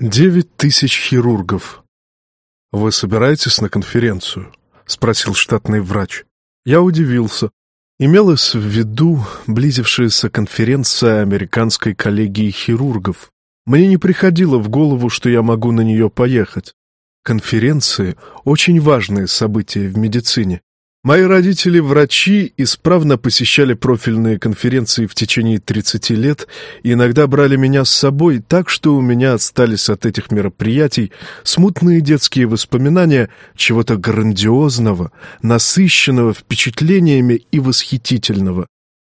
Девять тысяч хирургов. «Вы собираетесь на конференцию?» — спросил штатный врач. Я удивился. Имелась в виду близившаяся конференция Американской коллегии хирургов. Мне не приходило в голову, что я могу на нее поехать. Конференции — очень важные события в медицине. Мои родители, врачи, исправно посещали профильные конференции в течение 30 лет и иногда брали меня с собой, так что у меня остались от этих мероприятий смутные детские воспоминания чего-то грандиозного, насыщенного впечатлениями и восхитительного.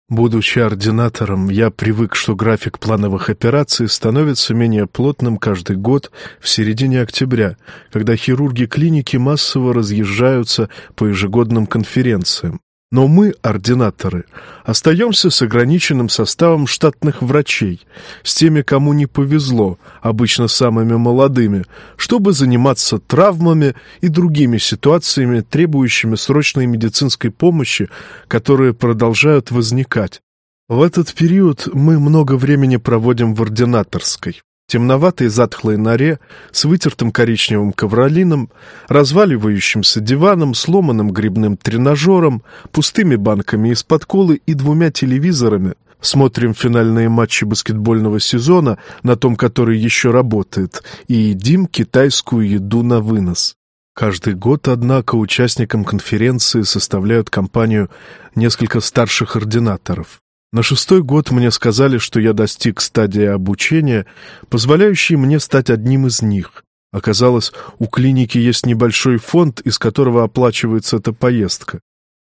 Будучи ординатором, я привык, что график плановых операций становится менее плотным каждый год в середине октября, когда хирурги клиники массово разъезжаются по ежегодным конференциям. Но мы, ординаторы, остаемся с ограниченным составом штатных врачей, с теми, кому не повезло, обычно самыми молодыми, чтобы заниматься травмами и другими ситуациями, требующими срочной медицинской помощи, которые продолжают возникать. В этот период мы много времени проводим в ординаторской темноватой затхлой норе с вытертым коричневым ковролином, разваливающимся диваном, сломанным грибным тренажером, пустыми банками из-под колы и двумя телевизорами. Смотрим финальные матчи баскетбольного сезона на том, который еще работает, и едим китайскую еду на вынос. Каждый год, однако, участникам конференции составляют компанию несколько старших ординаторов. На шестой год мне сказали, что я достиг стадии обучения, позволяющей мне стать одним из них. Оказалось, у клиники есть небольшой фонд, из которого оплачивается эта поездка.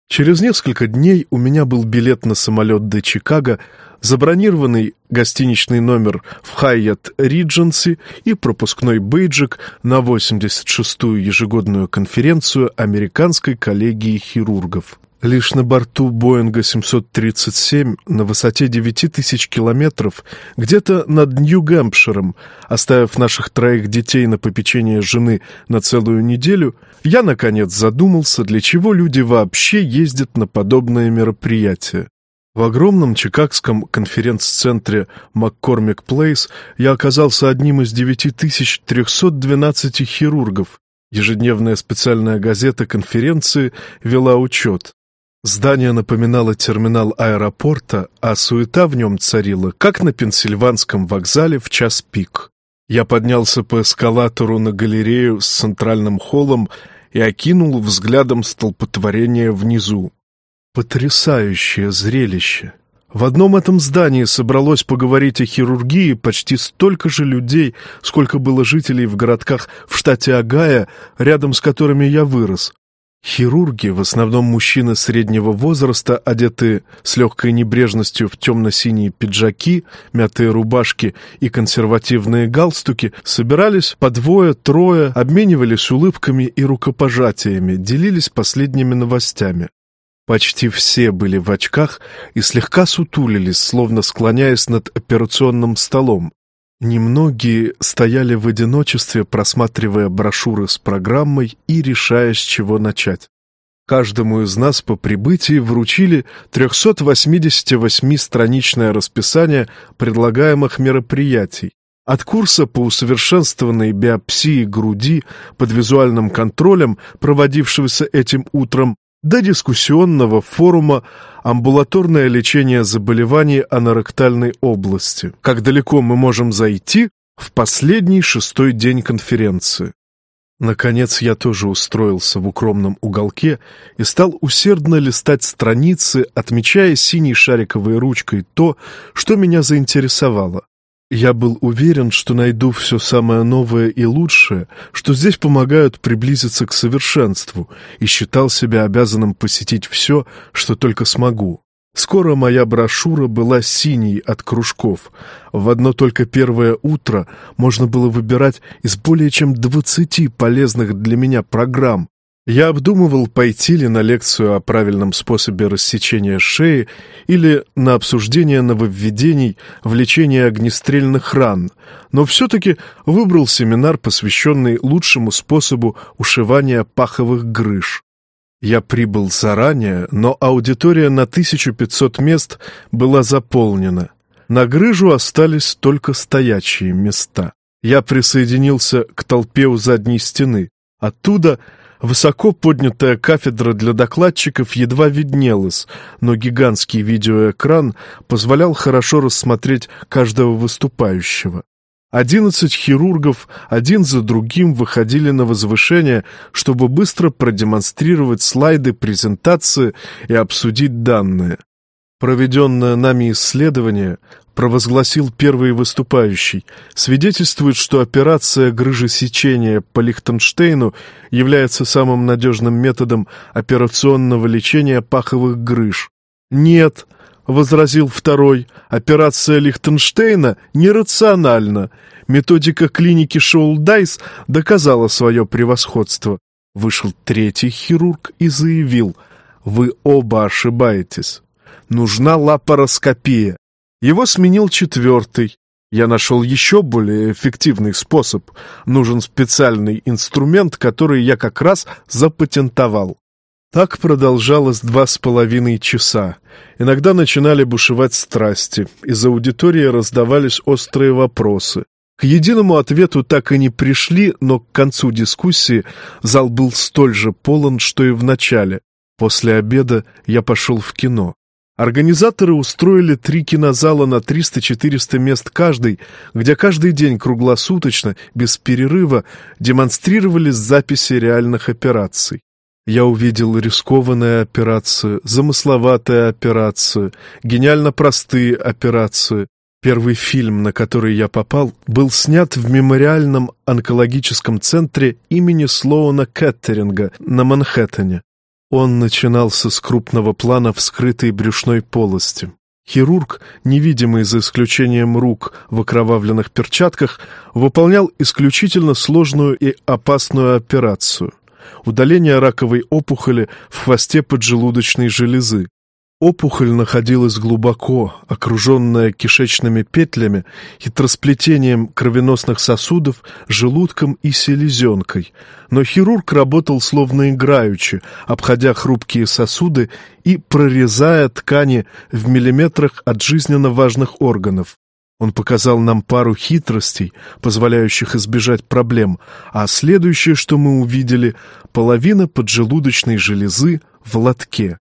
Через несколько дней у меня был билет на самолет до Чикаго, забронированный гостиничный номер в Хайят Ридженси и пропускной бейджик на 86-ю ежегодную конференцию Американской коллегии хирургов. Лишь на борту Боинга 737 на высоте 9000 километров, где-то над Нью-Гэмпширом, оставив наших троих детей на попечение жены на целую неделю, я, наконец, задумался, для чего люди вообще ездят на подобные мероприятия. В огромном чикагском конференц-центре Маккормик Плейс я оказался одним из 9312 хирургов. Ежедневная специальная газета конференции вела учет. Здание напоминало терминал аэропорта, а суета в нем царила, как на Пенсильванском вокзале в час пик. Я поднялся по эскалатору на галерею с центральным холлом и окинул взглядом столпотворение внизу. Потрясающее зрелище! В одном этом здании собралось поговорить о хирургии почти столько же людей, сколько было жителей в городках в штате Огайо, рядом с которыми я вырос. Хирурги, в основном мужчины среднего возраста, одетые с легкой небрежностью в темно-синие пиджаки, мятые рубашки и консервативные галстуки, собирались по двое-трое, обменивались улыбками и рукопожатиями, делились последними новостями. Почти все были в очках и слегка сутулились, словно склоняясь над операционным столом. Немногие стояли в одиночестве, просматривая брошюры с программой и решая, с чего начать. Каждому из нас по прибытии вручили 388-страничное расписание предлагаемых мероприятий. От курса по усовершенствованной биопсии груди под визуальным контролем, проводившегося этим утром, до дискуссионного форума «Амбулаторное лечение заболеваний аноректальной области. Как далеко мы можем зайти в последний шестой день конференции». Наконец я тоже устроился в укромном уголке и стал усердно листать страницы, отмечая синей шариковой ручкой то, что меня заинтересовало. Я был уверен, что найду все самое новое и лучшее, что здесь помогают приблизиться к совершенству, и считал себя обязанным посетить все, что только смогу. Скоро моя брошюра была синей от кружков. В одно только первое утро можно было выбирать из более чем двадцати полезных для меня программ, я обдумывал, пойти ли на лекцию о правильном способе рассечения шеи или на обсуждение нововведений в лечении огнестрельных ран, но все-таки выбрал семинар, посвященный лучшему способу ушивания паховых грыж. Я прибыл заранее, но аудитория на 1500 мест была заполнена. На грыжу остались только стоячие места. Я присоединился к толпе у задней стены. Оттуда высоко поднятая кафедра для докладчиков едва виднелась, но гигантский видеоэкран позволял хорошо рассмотреть каждого выступающего. Одиннадцать хирургов один за другим выходили на возвышение, чтобы быстро продемонстрировать слайды презентации и обсудить данные. Проведенное нами исследование, провозгласил первый выступающий, свидетельствует, что операция грыжесечения по Лихтенштейну является самым надежным методом операционного лечения паховых грыж. Нет, — возразил второй, — операция Лихтенштейна нерациональна. Методика клиники Шоулдайс доказала свое превосходство. Вышел третий хирург и заявил, вы оба ошибаетесь. Нужна лапароскопия. Его сменил четвертый. Я нашел еще более эффективный способ. Нужен специальный инструмент, который я как раз запатентовал. Так продолжалось два с половиной часа. Иногда начинали бушевать страсти, из аудитории раздавались острые вопросы. К единому ответу так и не пришли, но к концу дискуссии зал был столь же полон, что и в начале. После обеда я пошел в кино. Организаторы устроили три кинозала на 300-400 мест каждый, где каждый день круглосуточно, без перерыва, демонстрировались записи реальных операций. Я увидел рискованные операции, замысловатые операции, гениально простые операции. Первый фильм, на который я попал, был снят в мемориальном онкологическом центре имени Слоуна Кеттеринга на Манхэттене. Он начинался с крупного плана вскрытой брюшной полости. Хирург, невидимый за исключением рук в окровавленных перчатках, выполнял исключительно сложную и опасную операцию удаление раковой опухоли в хвосте поджелудочной железы. Опухоль находилась глубоко, окруженная кишечными петлями, хитросплетением кровеносных сосудов, желудком и селезенкой. Но хирург работал словно играючи, обходя хрупкие сосуды и прорезая ткани в миллиметрах от жизненно важных органов. Он показал нам пару хитростей, позволяющих избежать проблем, а следующее, что мы увидели, половина поджелудочной железы в лотке.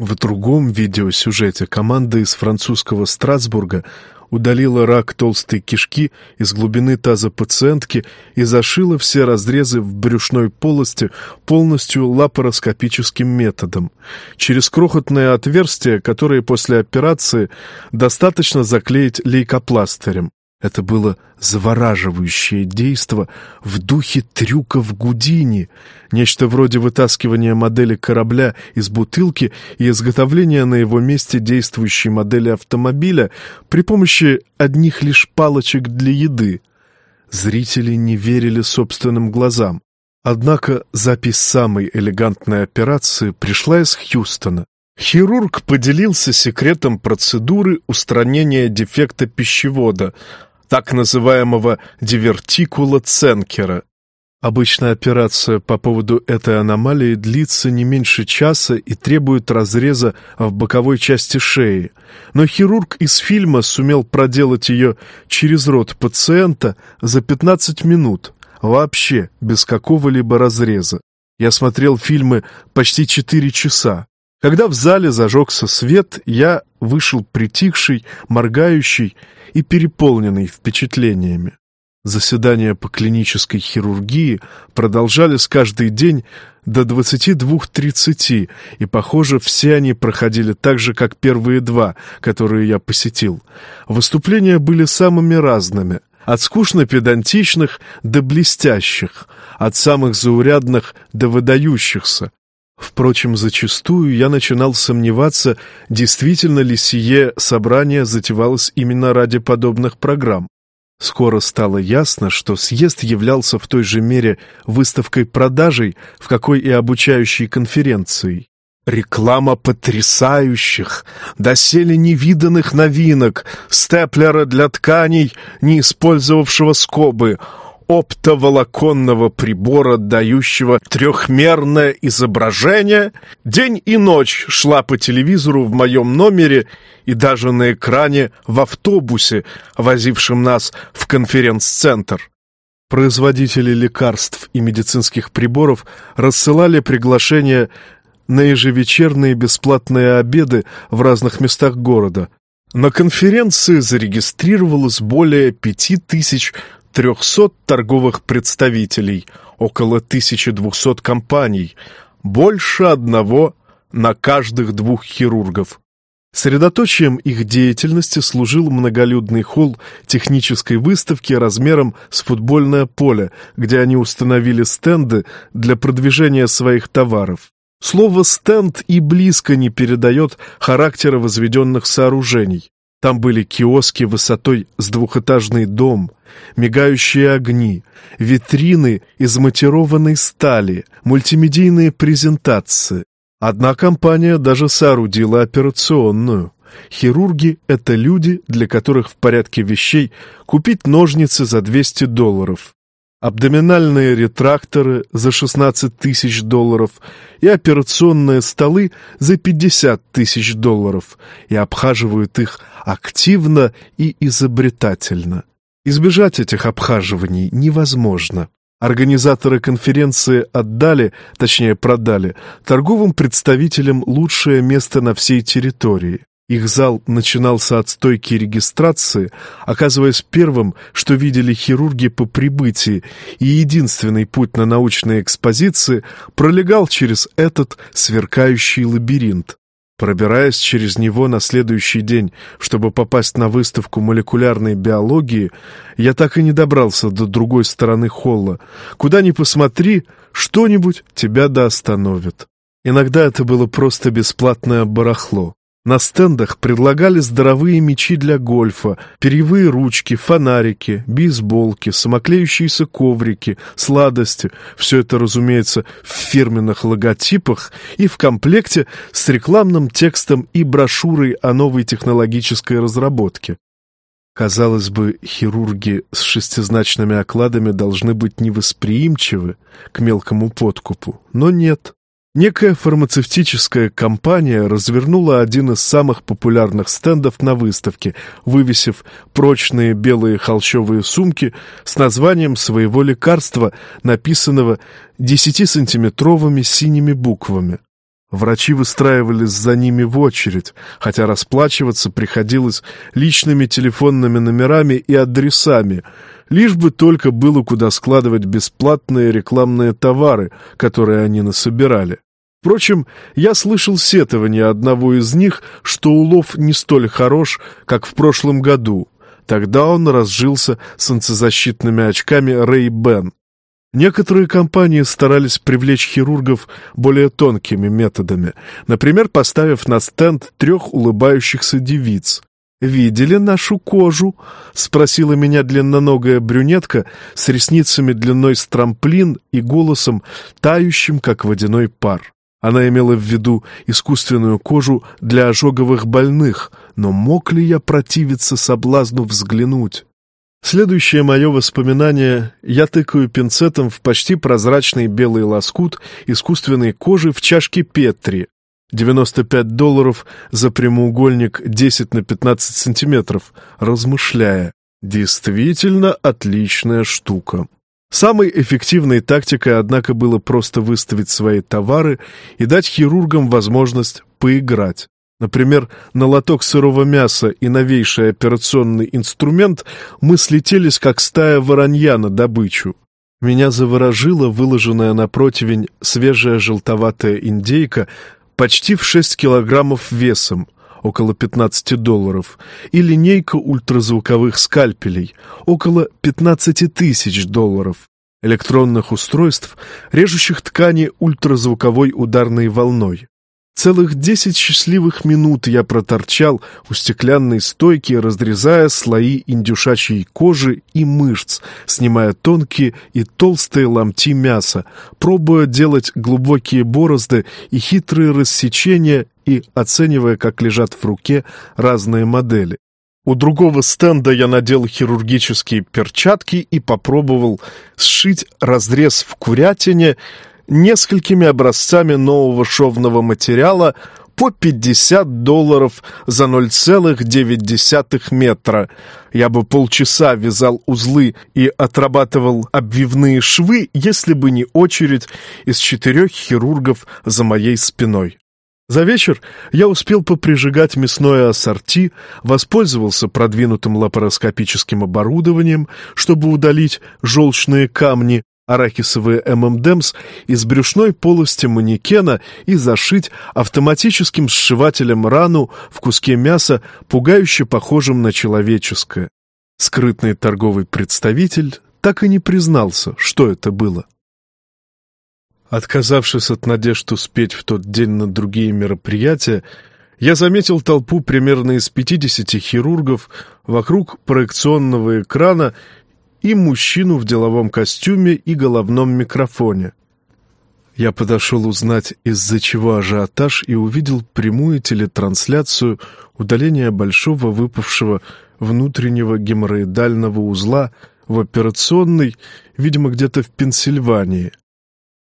В другом видеосюжете команда из французского Страсбурга удалила рак толстой кишки из глубины таза пациентки и зашила все разрезы в брюшной полости полностью лапароскопическим методом, через крохотное отверстие, которое после операции достаточно заклеить лейкопластырем. Это было завораживающее действо в духе трюков Гудини, нечто вроде вытаскивания модели корабля из бутылки и изготовления на его месте действующей модели автомобиля при помощи одних лишь палочек для еды. Зрители не верили собственным глазам. Однако запись самой элегантной операции пришла из Хьюстона. Хирург поделился секретом процедуры устранения дефекта пищевода — так называемого дивертикула Ценкера. Обычно операция по поводу этой аномалии длится не меньше часа и требует разреза в боковой части шеи. Но хирург из фильма сумел проделать ее через рот пациента за 15 минут, вообще без какого-либо разреза. Я смотрел фильмы почти 4 часа. Когда в зале зажегся свет, я вышел притихший, моргающий и переполненный впечатлениями. Заседания по клинической хирургии продолжались каждый день до 22.30, и, похоже, все они проходили так же, как первые два, которые я посетил. Выступления были самыми разными, от скучно-педантичных до блестящих, от самых заурядных до выдающихся, Впрочем, зачастую я начинал сомневаться, действительно ли сие собрание затевалось именно ради подобных программ. Скоро стало ясно, что съезд являлся в той же мере выставкой-продажей, в какой и обучающей конференцией. Реклама потрясающих, доселе невиданных новинок, степлера для тканей, не использовавшего скобы — оптоволоконного прибора, дающего трехмерное изображение, день и ночь шла по телевизору в моем номере и даже на экране в автобусе, возившем нас в конференц-центр. Производители лекарств и медицинских приборов рассылали приглашения на ежевечерные бесплатные обеды в разных местах города. На конференции зарегистрировалось более 5300 торговых представителей, около 1200 компаний, больше одного на каждых двух хирургов. Средоточием их деятельности служил многолюдный холл технической выставки размером с футбольное поле, где они установили стенды для продвижения своих товаров. Слово «стенд» и близко не передает характера возведенных сооружений. Там были киоски высотой с двухэтажный дом, мигающие огни, витрины из матированной стали, мультимедийные презентации. Одна компания даже соорудила операционную. Хирурги — это люди, для которых в порядке вещей купить ножницы за 200 долларов, абдоминальные ретракторы за 16 тысяч долларов и операционные столы за 50 тысяч долларов и обхаживают их активно и изобретательно. Избежать этих обхаживаний невозможно. Организаторы конференции отдали, точнее продали, торговым представителям лучшее место на всей территории. Их зал начинался от стойки регистрации, оказываясь первым, что видели хирурги по прибытии, и единственный путь на научной экспозиции пролегал через этот сверкающий лабиринт. Пробираясь через него на следующий день, чтобы попасть на выставку молекулярной биологии, я так и не добрался до другой стороны холла. Куда ни посмотри, что-нибудь тебя да остановит. Иногда это было просто бесплатное барахло. На стендах предлагали здоровые мечи для гольфа, перьевые ручки, фонарики, бейсболки, самоклеющиеся коврики, сладости. Все это, разумеется, в фирменных логотипах и в комплекте с рекламным текстом и брошюрой о новой технологической разработке. Казалось бы, хирурги с шестизначными окладами должны быть невосприимчивы к мелкому подкупу, но нет. Некая фармацевтическая компания развернула один из самых популярных стендов на выставке, вывесив прочные белые холщовые сумки с названием своего лекарства, написанного 10-сантиметровыми синими буквами. Врачи выстраивались за ними в очередь, хотя расплачиваться приходилось личными телефонными номерами и адресами, лишь бы только было куда складывать бесплатные рекламные товары, которые они насобирали. Впрочем, я слышал сетование одного из них, что улов не столь хорош, как в прошлом году. Тогда он разжился солнцезащитными очками Ray-Ban. Некоторые компании старались привлечь хирургов более тонкими методами, например, поставив на стенд трех улыбающихся девиц. «Видели нашу кожу?» — спросила меня длинноногая брюнетка с ресницами длиной с трамплин и голосом, тающим, как водяной пар. Она имела в виду искусственную кожу для ожоговых больных, но мог ли я противиться соблазну взглянуть? Следующее мое воспоминание — я тыкаю пинцетом в почти прозрачный белый лоскут искусственной кожи в чашке Петри. 95 долларов за прямоугольник 10 на 15 сантиметров, размышляя. Действительно отличная штука. Самой эффективной тактикой, однако, было просто выставить свои товары и дать хирургам возможность поиграть. Например, на лоток сырого мяса и новейший операционный инструмент мы слетелись, как стая воронья на добычу. Меня заворожила выложенная на противень свежая желтоватая индейка почти в 6 килограммов весом, около 15 долларов, и линейка ультразвуковых скальпелей, около 15 тысяч долларов, электронных устройств, режущих ткани ультразвуковой ударной волной. Целых десять счастливых минут я проторчал у стеклянной стойки, разрезая слои индюшачьей кожи и мышц, снимая тонкие и толстые ломти мяса, пробуя делать глубокие борозды и хитрые рассечения и оценивая, как лежат в руке разные модели. У другого стенда я надел хирургические перчатки и попробовал сшить разрез в курятине несколькими образцами нового шовного материала по 50 долларов за 0,9 метра. Я бы полчаса вязал узлы и отрабатывал обвивные швы, если бы не очередь из четырех хирургов за моей спиной. За вечер я успел поприжигать мясное ассорти, воспользовался продвинутым лапароскопическим оборудованием, чтобы удалить желчные камни, арахисовые ММДМС из брюшной полости манекена и зашить автоматическим сшивателем рану в куске мяса, пугающе похожим на человеческое. Скрытный торговый представитель так и не признался, что это было. Отказавшись от надежд успеть в тот день на другие мероприятия, я заметил толпу примерно из 50 хирургов вокруг проекционного экрана и мужчину в деловом костюме и головном микрофоне. Я подошел узнать, из-за чего ажиотаж, и увидел прямую телетрансляцию удаления большого выпавшего внутреннего геморроидального узла в операционной, видимо, где-то в Пенсильвании.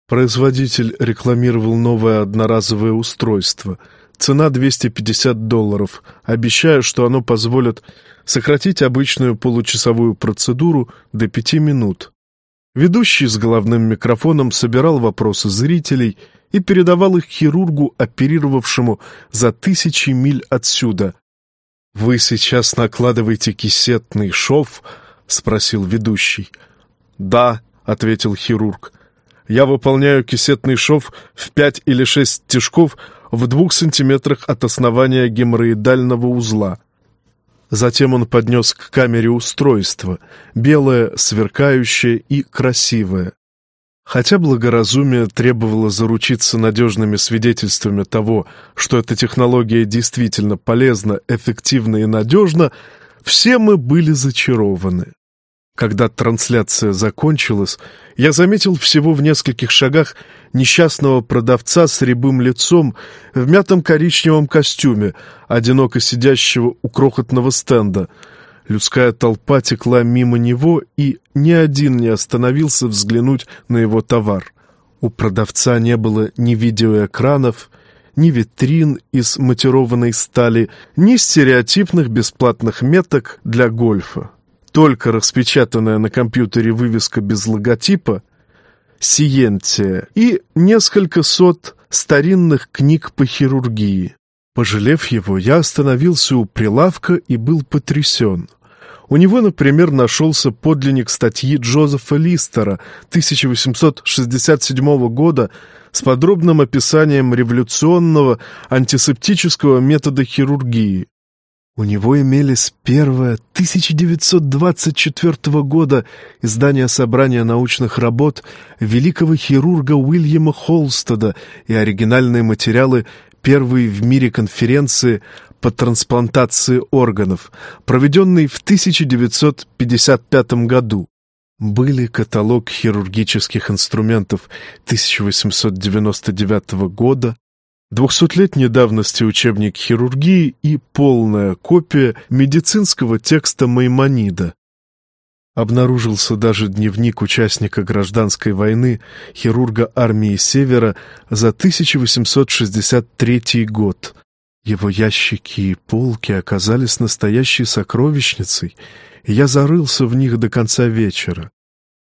Производитель рекламировал новое одноразовое устройство. Цена 250 долларов, обещая, что оно позволит сократить обычную получасовую процедуру до пяти минут. Ведущий с головным микрофоном собирал вопросы зрителей и передавал их хирургу, оперировавшему за тысячи миль отсюда. «Вы сейчас накладываете кисетный шов?» — спросил ведущий. «Да», — ответил хирург я выполняю кисетный шов в пять или шесть стежков в двух сантиметрах от основания геморроидального узла. Затем он поднес к камере устройство, белое, сверкающее и красивое. Хотя благоразумие требовало заручиться надежными свидетельствами того, что эта технология действительно полезна, эффективна и надежна, все мы были зачарованы. Когда трансляция закончилась, я заметил всего в нескольких шагах несчастного продавца с рябым лицом в мятом коричневом костюме, одиноко сидящего у крохотного стенда. Людская толпа текла мимо него, и ни один не остановился взглянуть на его товар. У продавца не было ни видеоэкранов, ни витрин из матированной стали, ни стереотипных бесплатных меток для гольфа только распечатанная на компьютере вывеска без логотипа «Сиентия» и несколько сот старинных книг по хирургии. Пожалев его, я остановился у прилавка и был потрясен. У него, например, нашелся подлинник статьи Джозефа Листера 1867 года с подробным описанием революционного антисептического метода хирургии. У него имелись первое 1924 года издание собрания научных работ великого хирурга Уильяма Холстеда и оригинальные материалы первой в мире конференции по трансплантации органов, проведенной в 1955 году. Были каталог хирургических инструментов 1899 года, Двухсотлетней давности учебник хирургии и полная копия медицинского текста Маймонида. Обнаружился даже дневник участника гражданской войны, хирурга армии Севера за 1863 год. Его ящики и полки оказались настоящей сокровищницей, и я зарылся в них до конца вечера.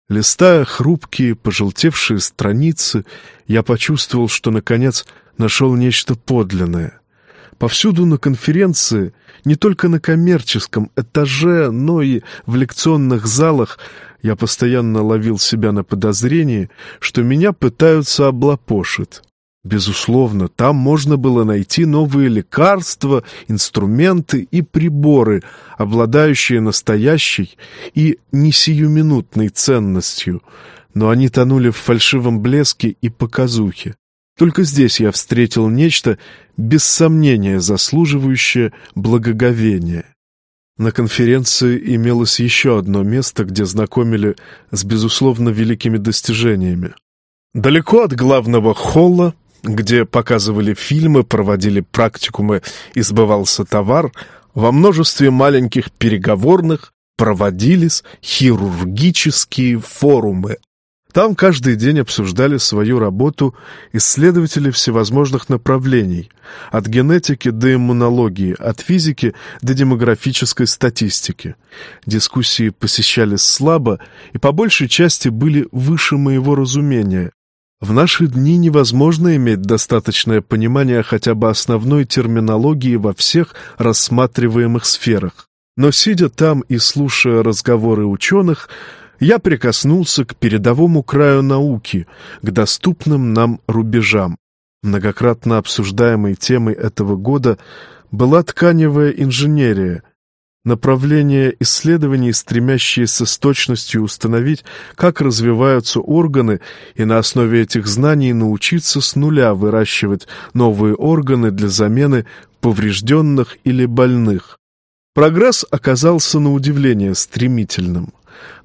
Листая хрупкие, пожелтевшие страницы, я почувствовал, что, наконец, нашел нечто подлинное. Повсюду на конференции, не только на коммерческом этаже, но и в лекционных залах, я постоянно ловил себя на подозрении, что меня пытаются облапошить. Безусловно, там можно было найти новые лекарства, инструменты и приборы, обладающие настоящей и не сиюминутной ценностью, но они тонули в фальшивом блеске и показухе. Только здесь я встретил нечто, без сомнения заслуживающее благоговения. На конференции имелось еще одно место, где знакомили с, безусловно, великими достижениями. Далеко от главного холла, где показывали фильмы, проводили практикумы и сбывался товар, Во множестве маленьких переговорных проводились хирургические форумы. Там каждый день обсуждали свою работу исследователи всевозможных направлений, от генетики до иммунологии, от физики до демографической статистики. Дискуссии посещались слабо и по большей части были выше моего разумения. В наши дни невозможно иметь достаточное понимание хотя бы основной терминологии во всех рассматриваемых сферах. Но сидя там и слушая разговоры ученых, я прикоснулся к передовому краю науки, к доступным нам рубежам. Многократно обсуждаемой темой этого года была тканевая инженерия, направление исследований, стремящееся с точностью установить, как развиваются органы, и на основе этих знаний научиться с нуля выращивать новые органы для замены поврежденных или больных. Прогресс оказался на удивление стремительным.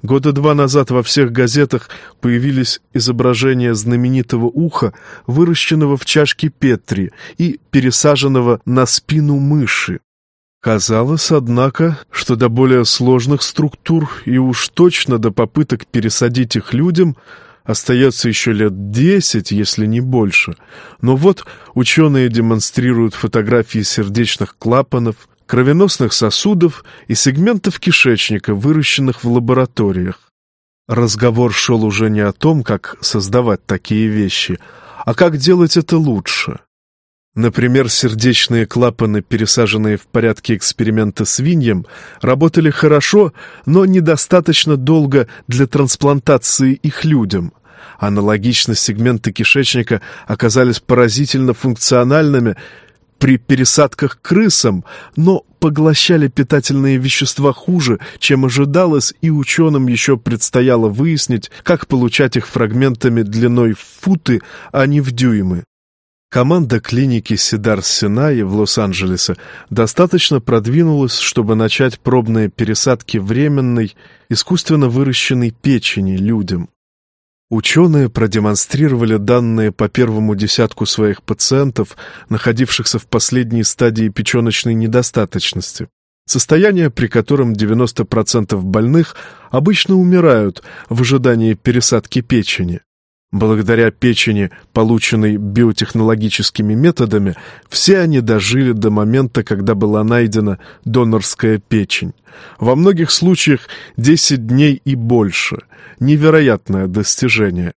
Года два назад во всех газетах появились изображения знаменитого уха, выращенного в чашке Петри и пересаженного на спину мыши. Казалось, однако, что до более сложных структур и уж точно до попыток пересадить их людям остается еще лет десять, если не больше. Но вот ученые демонстрируют фотографии сердечных клапанов, кровеносных сосудов и сегментов кишечника, выращенных в лабораториях. Разговор шел уже не о том, как создавать такие вещи, а как делать это лучше. Например, сердечные клапаны, пересаженные в порядке эксперимента свиньям, работали хорошо, но недостаточно долго для трансплантации их людям. Аналогично сегменты кишечника оказались поразительно функциональными при пересадках крысам, но поглощали питательные вещества хуже, чем ожидалось, и ученым еще предстояло выяснить, как получать их фрагментами длиной в футы, а не в дюймы. Команда клиники Сидар-Синаи в Лос-Анджелесе достаточно продвинулась, чтобы начать пробные пересадки временной, искусственно выращенной печени людям. Ученые продемонстрировали данные по первому десятку своих пациентов, находившихся в последней стадии печеночной недостаточности. Состояние, при котором 90% больных обычно умирают в ожидании пересадки печени. Благодаря печени, полученной биотехнологическими методами, все они дожили до момента, когда была найдена донорская печень. Во многих случаях 10 дней и больше. Невероятное достижение.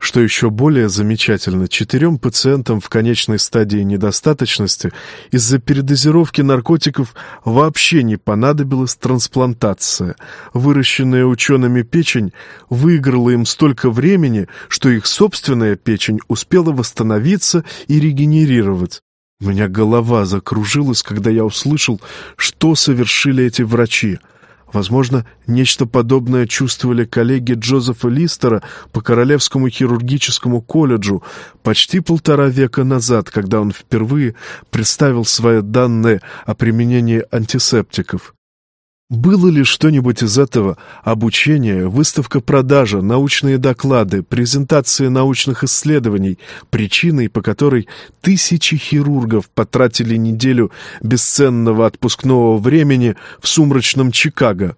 Что еще более замечательно, четырем пациентам в конечной стадии недостаточности из-за передозировки наркотиков вообще не понадобилась трансплантация. Выращенная учеными печень выиграла им столько времени, что их собственная печень успела восстановиться и регенерировать. У меня голова закружилась, когда я услышал, что совершили эти врачи — Возможно, нечто подобное чувствовали коллеги Джозефа Листера по Королевскому хирургическому колледжу почти полтора века назад, когда он впервые представил свои данные о применении антисептиков. Было ли что-нибудь из этого обучение, выставка-продажа, научные доклады, презентации научных исследований, причиной, по которой тысячи хирургов потратили неделю бесценного отпускного времени в сумрачном Чикаго?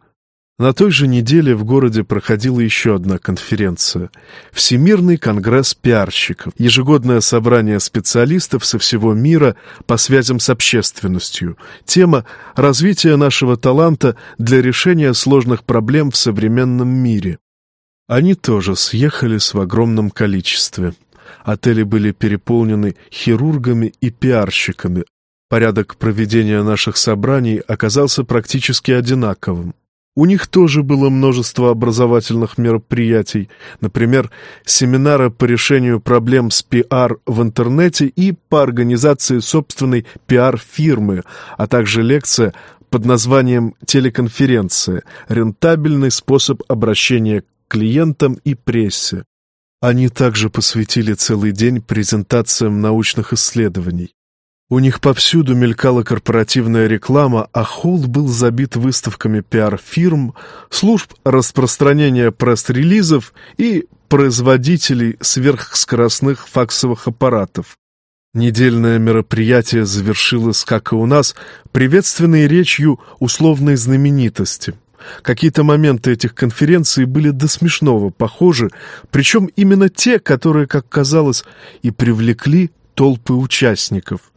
На той же неделе в городе проходила еще одна конференция — Всемирный конгресс пиарщиков, ежегодное собрание специалистов со всего мира по связям с общественностью. Тема «Развитие нашего таланта для решения сложных проблем в современном мире». Они тоже съехались в огромном количестве. Отели были переполнены хирургами и пиарщиками. Порядок проведения наших собраний оказался практически одинаковым. У них тоже было множество образовательных мероприятий, например, семинары по решению проблем с пиар в интернете и по организации собственной пиар-фирмы, а также лекция под названием «Телеконференция. Рентабельный способ обращения к клиентам и прессе». Они также посвятили целый день презентациям научных исследований. У них повсюду мелькала корпоративная реклама, а холл был забит выставками пиар-фирм, служб распространения пресс-релизов и производителей сверхскоростных факсовых аппаратов. Недельное мероприятие завершилось, как и у нас, приветственной речью условной знаменитости. Какие-то моменты этих конференций были до смешного похожи, причем именно те, которые, как казалось, и привлекли толпы участников.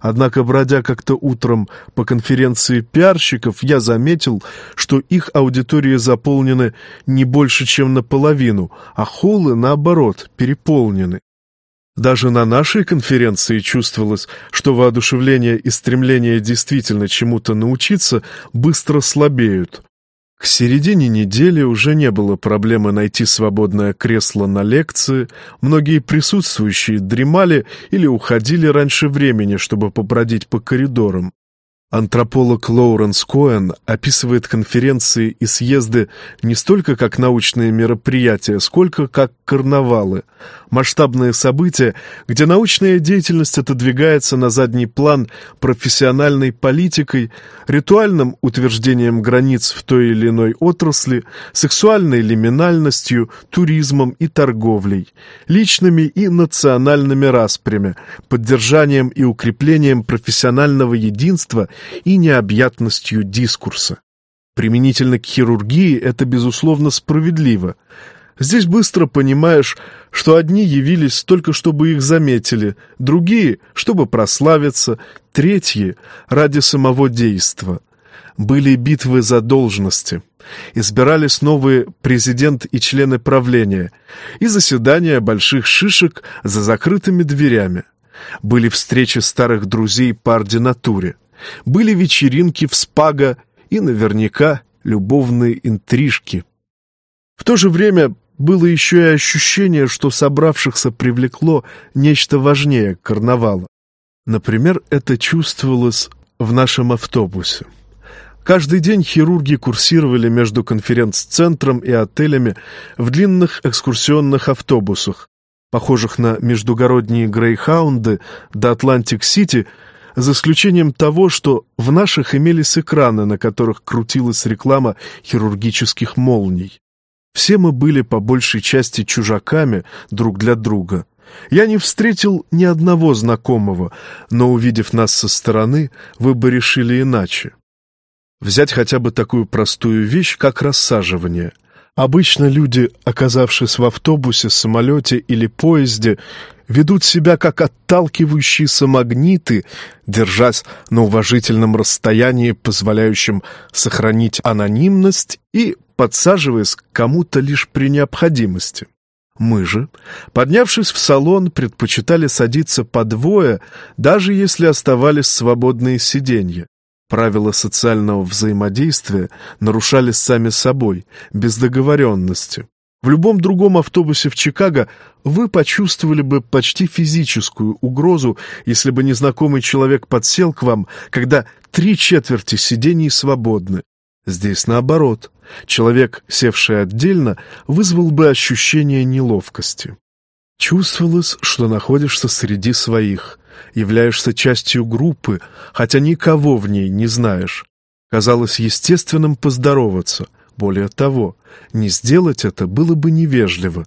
Однако, бродя как-то утром по конференции пиарщиков, я заметил, что их аудитории заполнены не больше, чем наполовину, а холлы, наоборот, переполнены. Даже на нашей конференции чувствовалось, что воодушевление и стремление действительно чему-то научиться быстро слабеют. К середине недели уже не было проблемы найти свободное кресло на лекции, многие присутствующие дремали или уходили раньше времени, чтобы побродить по коридорам. Антрополог Лоуренс Коэн описывает конференции и съезды не столько как научные мероприятия, сколько как карнавалы, масштабные события, где научная деятельность отодвигается на задний план профессиональной политикой, ритуальным утверждением границ в той или иной отрасли, сексуальной лиминальностью, туризмом и торговлей, личными и национальными распрями, поддержанием и укреплением профессионального единства – и необъятностью дискурса. Применительно к хирургии это, безусловно, справедливо. Здесь быстро понимаешь, что одни явились только чтобы их заметили, другие — чтобы прославиться, третьи — ради самого действа. Были битвы за должности. Избирались новые президент и члены правления, и заседания больших шишек за закрытыми дверями. Были встречи старых друзей по ординатуре. Были вечеринки в спага и наверняка любовные интрижки. В то же время было еще и ощущение, что собравшихся привлекло нечто важнее карнавала. Например, это чувствовалось в нашем автобусе. Каждый день хирурги курсировали между конференц-центром и отелями в длинных экскурсионных автобусах, похожих на междугородние грейхаунды до Атлантик-Сити – за исключением того, что в наших имелись экраны, на которых крутилась реклама хирургических молний. Все мы были по большей части чужаками друг для друга. Я не встретил ни одного знакомого, но, увидев нас со стороны, вы бы решили иначе. Взять хотя бы такую простую вещь, как рассаживание. Обычно люди, оказавшись в автобусе, самолете или поезде, ведут себя как отталкивающиеся магниты, держась на уважительном расстоянии, позволяющем сохранить анонимность и подсаживаясь к кому-то лишь при необходимости. Мы же, поднявшись в салон, предпочитали садиться по двое, даже если оставались свободные сиденья. Правила социального взаимодействия нарушались сами собой, без договоренности. В любом другом автобусе в Чикаго вы почувствовали бы почти физическую угрозу, если бы незнакомый человек подсел к вам, когда три четверти сидений свободны. Здесь наоборот. Человек, севший отдельно, вызвал бы ощущение неловкости. Чувствовалось, что находишься среди своих, являешься частью группы, хотя никого в ней не знаешь. Казалось естественным поздороваться — более того, не сделать это было бы невежливо.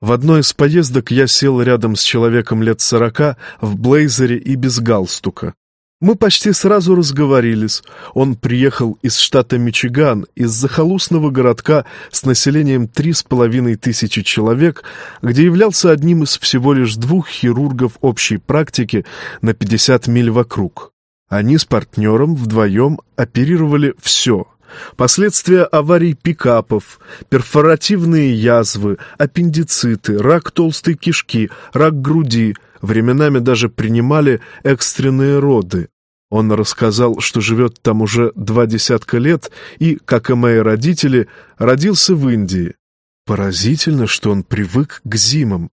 В одной из поездок я сел рядом с человеком лет сорока в блейзере и без галстука. Мы почти сразу разговорились. Он приехал из штата Мичиган, из захолустного городка с населением три с половиной тысячи человек, где являлся одним из всего лишь двух хирургов общей практики на 50 миль вокруг. Они с партнером вдвоем оперировали все — Последствия аварий пикапов, перфоративные язвы, аппендициты, рак толстой кишки, рак груди, временами даже принимали экстренные роды. Он рассказал, что живет там уже два десятка лет и, как и мои родители, родился в Индии. Поразительно, что он привык к зимам.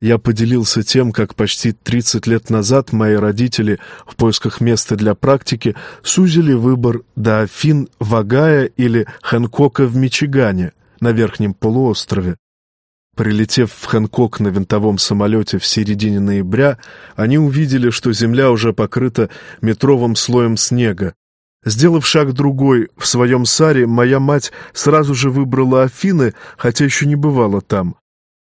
Я поделился тем, как почти 30 лет назад мои родители в поисках места для практики сузили выбор до Афин, Вагая или Хэнкока в Мичигане, на верхнем полуострове. Прилетев в Хэнкок на винтовом самолете в середине ноября, они увидели, что земля уже покрыта метровым слоем снега. Сделав шаг другой в своем саре, моя мать сразу же выбрала Афины, хотя еще не бывала там.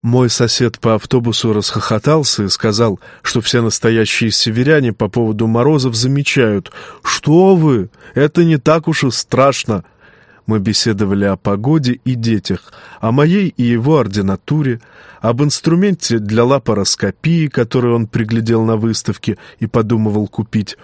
Мой сосед по автобусу расхохотался и сказал, что все настоящие северяне по поводу морозов замечают. «Что вы? Это не так уж и страшно!» Мы беседовали о погоде и детях, о моей и его ординатуре, об инструменте для лапароскопии, который он приглядел на выставке и подумывал купить.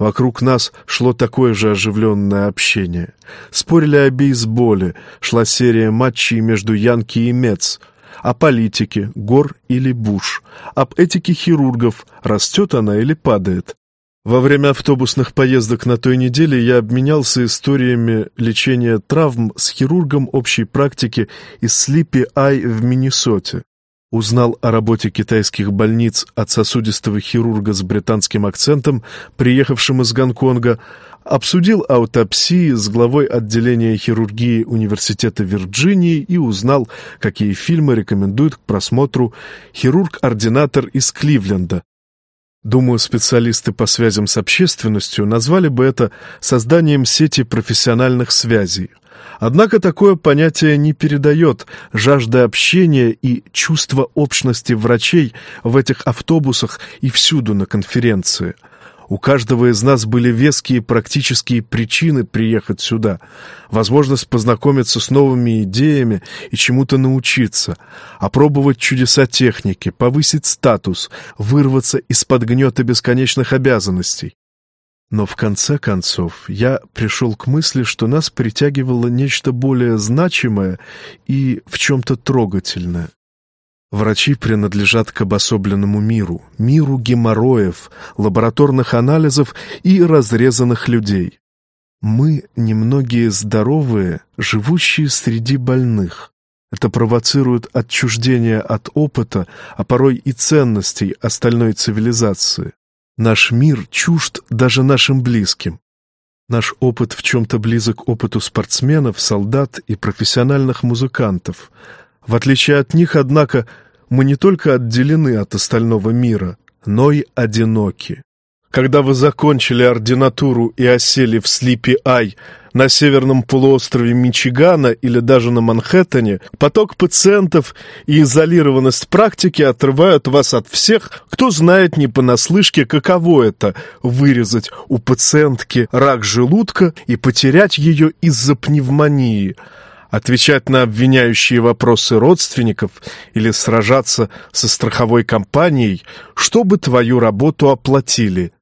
Вокруг нас шло такое же оживленное общение. Спорили о бейсболе, шла серия матчей между Янки и Мец — о политике, Гор или Буш, об этике хирургов, растет она или падает. Во время автобусных поездок на той неделе я обменялся историями лечения травм с хирургом общей практики из Слипи Ай в Миннесоте. Узнал о работе китайских больниц от сосудистого хирурга с британским акцентом, приехавшим из Гонконга, обсудил аутопсии с главой отделения хирургии Университета Вирджинии и узнал, какие фильмы рекомендует к просмотру хирург-ординатор из Кливленда. Думаю, специалисты по связям с общественностью назвали бы это созданием сети профессиональных связей. Однако такое понятие не передает жажды общения и чувства общности врачей в этих автобусах и всюду на конференции – у каждого из нас были веские практические причины приехать сюда, возможность познакомиться с новыми идеями и чему-то научиться, опробовать чудеса техники, повысить статус, вырваться из-под гнета бесконечных обязанностей. Но в конце концов я пришел к мысли, что нас притягивало нечто более значимое и в чем-то трогательное. Врачи принадлежат к обособленному миру, миру геморроев, лабораторных анализов и разрезанных людей. Мы немногие здоровые, живущие среди больных. Это провоцирует отчуждение от опыта, а порой и ценностей остальной цивилизации. Наш мир чужд даже нашим близким. Наш опыт в чем-то близок опыту спортсменов, солдат и профессиональных музыкантов. В отличие от них, однако, мы не только отделены от остального мира, но и одиноки. Когда вы закончили ординатуру и осели в Слипи-Ай на северном полуострове Мичигана или даже на Манхэттене, поток пациентов и изолированность практики отрывают вас от всех, кто знает не понаслышке, каково это — вырезать у пациентки рак желудка и потерять ее из-за пневмонии — отвечать на обвиняющие вопросы родственников или сражаться со страховой компанией, чтобы твою работу оплатили.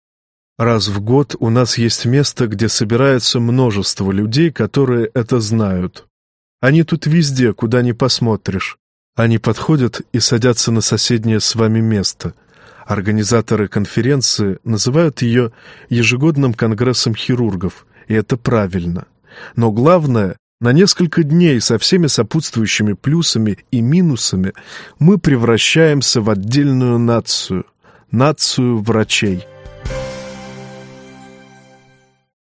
Раз в год у нас есть место, где собирается множество людей, которые это знают. Они тут везде, куда ни посмотришь. Они подходят и садятся на соседнее с вами место. Организаторы конференции называют ее ежегодным конгрессом хирургов, и это правильно. Но главное, на несколько дней со всеми сопутствующими плюсами и минусами мы превращаемся в отдельную нацию, нацию врачей.